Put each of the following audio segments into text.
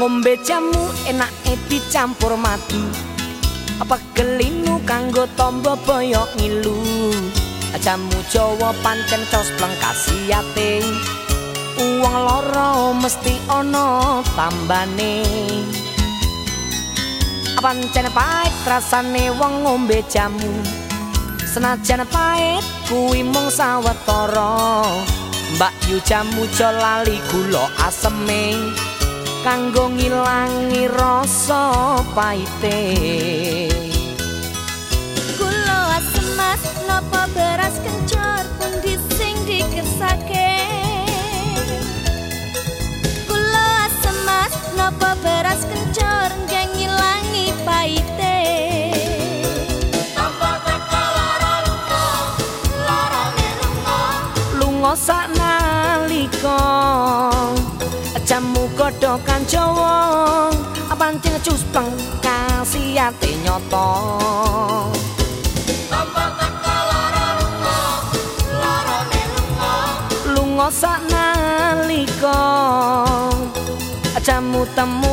ngombe jamu enak dicampur madu. Apa gelinu kanggo tombo boyok ngilu? Jamu jawa pancen cos plengkasiate uang loro mesti ono tambane. Pancen pahit rasane wong ngombe jamu. Senajan pahit kuwi mung sawetara. Mbak yu jamu lali gula aseme kanggo ngilangi rasa pahite. Kula asemas napa beras kencur pun dising dikesake? Kula asemas napa beras kencur nggih ngilangi pahite? Lunga jamu godhokan Jawa pancen cuspleng kasiate nyata. Lunga sak nalika temu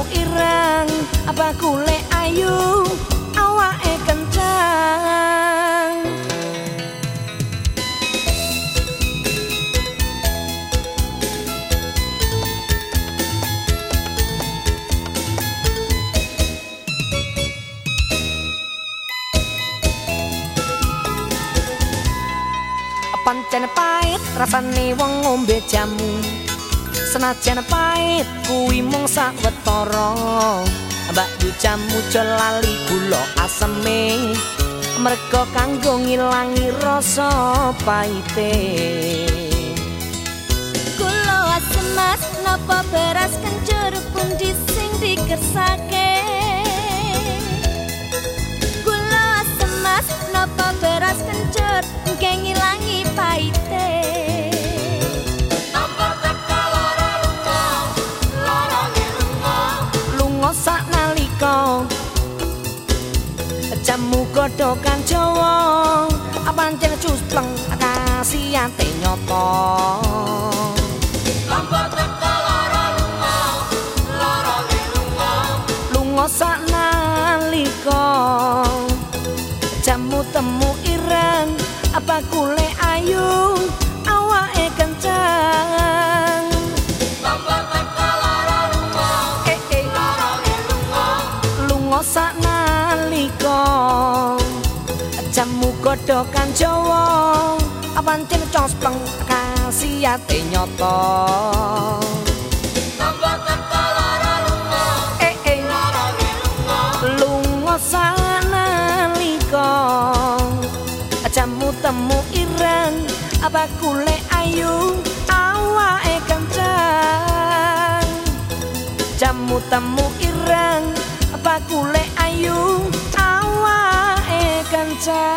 pancen pahit rasane wong ngombe jamu. Senajan pahit kuwi mung sawetara mbak yu jamu lali gula aseme. Merga kanggo ngilangi rasa pahite. Kula asemas napa beras kencur pun dising dikersake lunga sak nalika jamu godhokan Jawa. Pancen cuspleng kasiate nyata lunga sak nalika jamu temu ireng apa kule jamu godhokan Jawa pancen cospleng kasiate nyata. Eh, eh. lunga. Sak nalika jamu temu ireng apa kule ayu awake kencang. Jamu temu ireng apa kule ayu awake kencang